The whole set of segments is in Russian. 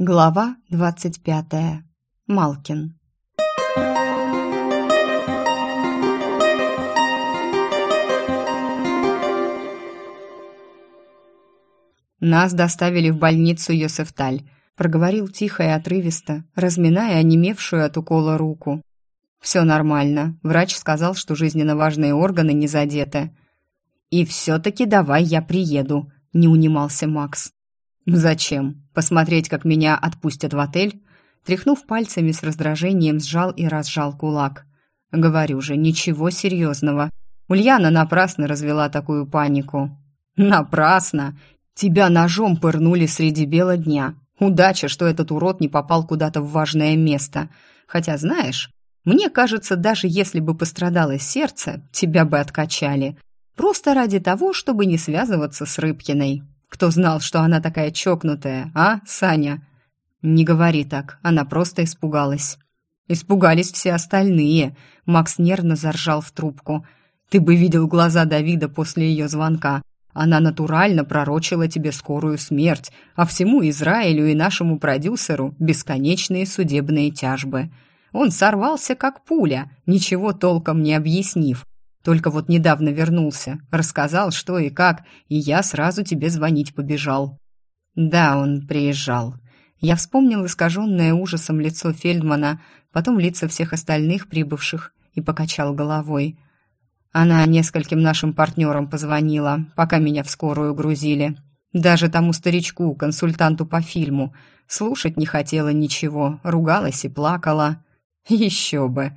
Глава двадцать пятая. Малкин. Нас доставили в больницу Йосефталь, проговорил тихо и отрывисто, разминая онемевшую от укола руку. Все нормально. Врач сказал, что жизненно важные органы не задеты. И все-таки давай я приеду, не унимался Макс. «Зачем? Посмотреть, как меня отпустят в отель?» Тряхнув пальцами с раздражением, сжал и разжал кулак. «Говорю же, ничего серьезного. Ульяна напрасно развела такую панику». «Напрасно! Тебя ножом пырнули среди бела дня. Удача, что этот урод не попал куда-то в важное место. Хотя, знаешь, мне кажется, даже если бы пострадало сердце, тебя бы откачали. Просто ради того, чтобы не связываться с Рыбкиной. Кто знал, что она такая чокнутая, а, Саня? Не говори так, она просто испугалась. Испугались все остальные. Макс нервно заржал в трубку. Ты бы видел глаза Давида после ее звонка. Она натурально пророчила тебе скорую смерть, а всему Израилю и нашему продюсеру бесконечные судебные тяжбы. Он сорвался как пуля, ничего толком не объяснив, только вот недавно вернулся, рассказал, что и как, и я сразу тебе звонить побежал». «Да, он приезжал». Я вспомнил искаженное ужасом лицо Фельдмана, потом лица всех остальных прибывших, и покачал головой. Она нескольким нашим партнерам позвонила, пока меня в скорую грузили. Даже тому старичку, консультанту по фильму. Слушать не хотела ничего, ругалась и плакала. Еще бы.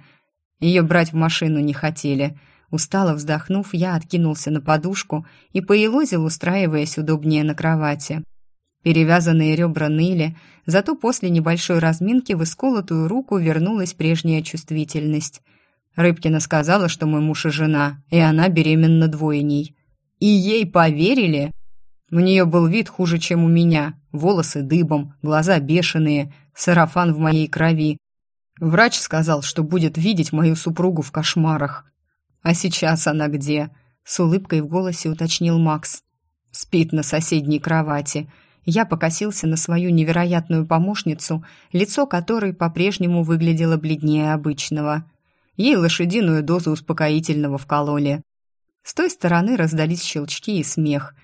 Ее брать в машину не хотели — Устало вздохнув, я откинулся на подушку и поелозил, устраиваясь удобнее на кровати. Перевязанные ребра ныли, зато после небольшой разминки в исколотую руку вернулась прежняя чувствительность. Рыбкина сказала, что мой муж и жена, и она беременна двойней. И ей поверили? У нее был вид хуже, чем у меня. Волосы дыбом, глаза бешеные, сарафан в моей крови. Врач сказал, что будет видеть мою супругу в кошмарах. «А сейчас она где?» — с улыбкой в голосе уточнил Макс. «Спит на соседней кровати». Я покосился на свою невероятную помощницу, лицо которой по-прежнему выглядело бледнее обычного. Ей лошадиную дозу успокоительного вкололи. С той стороны раздались щелчки и смех.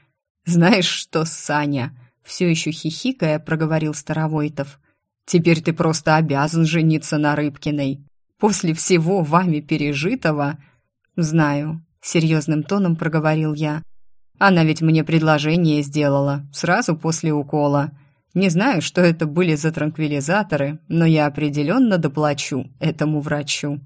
«Знаешь что, Саня?» — все еще хихикая проговорил Старовойтов. «Теперь ты просто обязан жениться на Рыбкиной. После всего вами пережитого...» «Знаю», — серьезным тоном проговорил я. «Она ведь мне предложение сделала, сразу после укола. Не знаю, что это были за транквилизаторы, но я определенно доплачу этому врачу».